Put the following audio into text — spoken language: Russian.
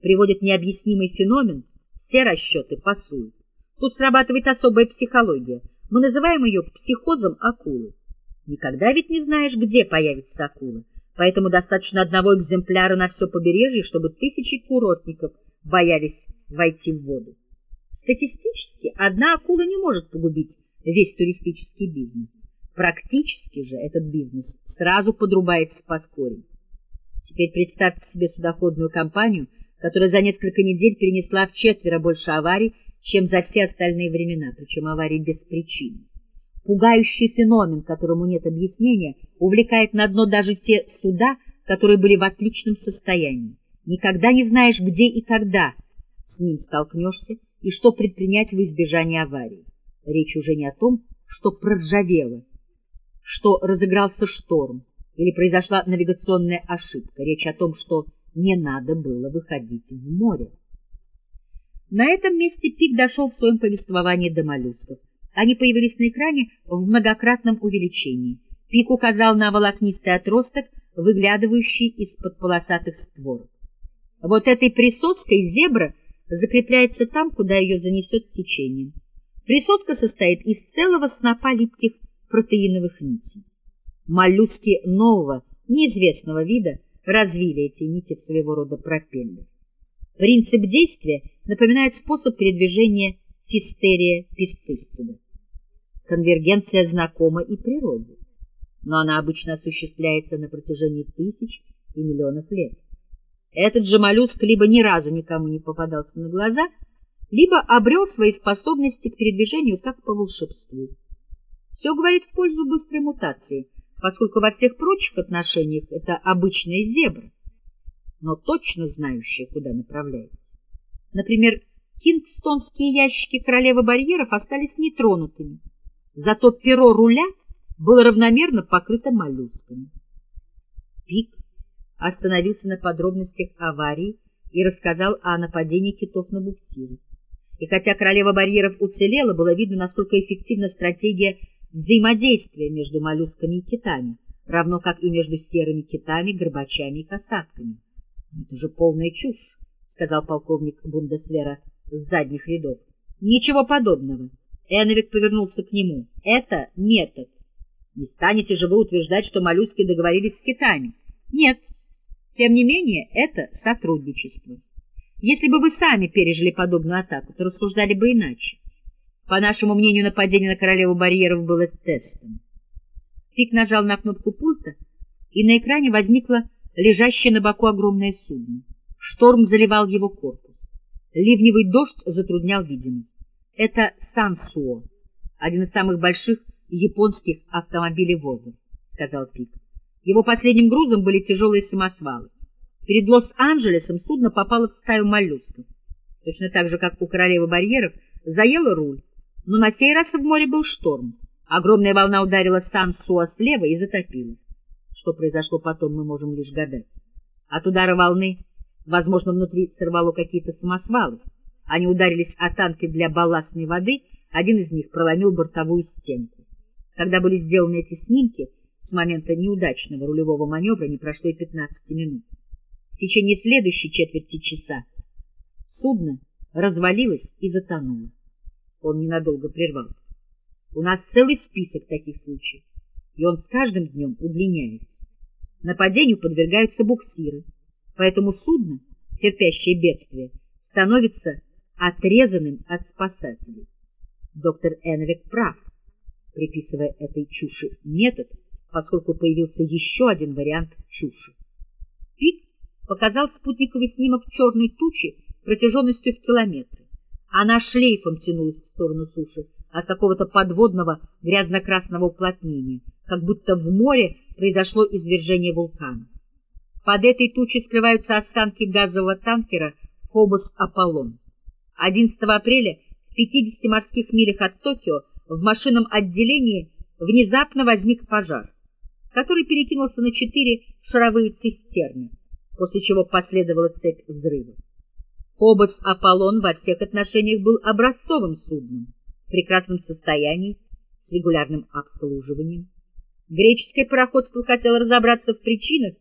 приводит необъяснимый феномен, все расчеты пасуют. Тут срабатывает особая психология. Мы называем ее психозом акулы. Никогда ведь не знаешь, где появится акула, поэтому достаточно одного экземпляра на все побережье, чтобы тысячи курортников боялись войти в воду. Статистически одна акула не может погубить весь туристический бизнес. Практически же этот бизнес сразу подрубается под корень. Теперь представьте себе судоходную компанию, которая за несколько недель перенесла в четверо больше аварий, чем за все остальные времена, причем аварий без причины. Пугающий феномен, которому нет объяснения, увлекает на дно даже те суда, которые были в отличном состоянии. Никогда не знаешь, где и когда с ним столкнешься и что предпринять в избежании аварии. Речь уже не о том, что проржавело, что разыгрался шторм или произошла навигационная ошибка. Речь о том, что не надо было выходить в море. На этом месте Пик дошел в своем повествовании до моллюсков. Они появились на экране в многократном увеличении. Пик указал на волокнистый отросток, выглядывающий из-под полосатых створок. Вот этой присоской зебра закрепляется там, куда ее занесет течением. Присоска состоит из целого снопа липких протеиновых нитей. Моллюски нового, неизвестного вида развили эти нити в своего рода пропеллер. Принцип действия напоминает способ передвижения фистерия писцистида. Конвергенция знакома и природе, но она обычно осуществляется на протяжении тысяч и миллионов лет. Этот же моллюск либо ни разу никому не попадался на глаза, либо обрел свои способности к передвижению как по волшебству. Все говорит в пользу быстрой мутации, поскольку во всех прочих отношениях это обычная зебра, но точно знающая, куда направляется. Например, кингстонские ящики королевы барьеров остались нетронутыми, зато перо руля было равномерно покрыто моллюсками. Пик остановился на подробностях аварии и рассказал о нападении китов на буксиры. И хотя королева барьеров уцелела, было видно, насколько эффективна стратегия взаимодействия между моллюсками и китами, равно как и между серыми китами, горбачами и касатками. — Это же полная чушь, — сказал полковник Бундесвера с задних рядов. — Ничего подобного. Эновик повернулся к нему. — Это метод. Не станете же вы утверждать, что моллюски договорились с китами? — Нет. Тем не менее, это сотрудничество. Если бы вы сами пережили подобную атаку, то рассуждали бы иначе. По нашему мнению, нападение на королеву барьеров было тестом. Пик нажал на кнопку пульта, и на экране возникло лежащее на боку огромное судно. Шторм заливал его корпус. Ливневый дождь затруднял видимость. Это Сансуо, один из самых больших японских автомобилевозов, — сказал Пик. Его последним грузом были тяжелые самосвалы. Перед Лос-Анджелесом судно попало в стаю моллюсков. Точно так же, как у королевы барьеров, заело руль, но на сей раз в море был шторм. Огромная волна ударила Сан-Суа слева и затопила. Что произошло потом, мы можем лишь гадать. От удара волны, возможно, внутри сорвало какие-то самосвалы. Они ударились о танки для балластной воды, один из них проломил бортовую стенку. Когда были сделаны эти снимки, с момента неудачного рулевого маневра не прошло и 15 минут. В течение следующей четверти часа судно развалилось и затонуло. Он ненадолго прервался. У нас целый список таких случаев, и он с каждым днем удлиняется. Нападению подвергаются буксиры, поэтому судно, терпящее бедствие, становится отрезанным от спасателей. Доктор Энвик прав, приписывая этой чуши метод, поскольку появился еще один вариант чуши. Пик показал спутниковый снимок черной тучи протяженностью в километры. Она шлейфом тянулась в сторону суши от какого-то подводного грязно-красного уплотнения, как будто в море произошло извержение вулкана. Под этой тучей скрываются останки газового танкера «Фобос-Аполлон». 11 апреля в 50 морских милях от Токио в машинном отделении внезапно возник пожар который перекинулся на четыре шаровые цистерны, после чего последовала цепь взрывов. Фобос Аполлон во всех отношениях был образцовым судном, в прекрасном состоянии, с регулярным обслуживанием. Греческое пароходство хотело разобраться в причинах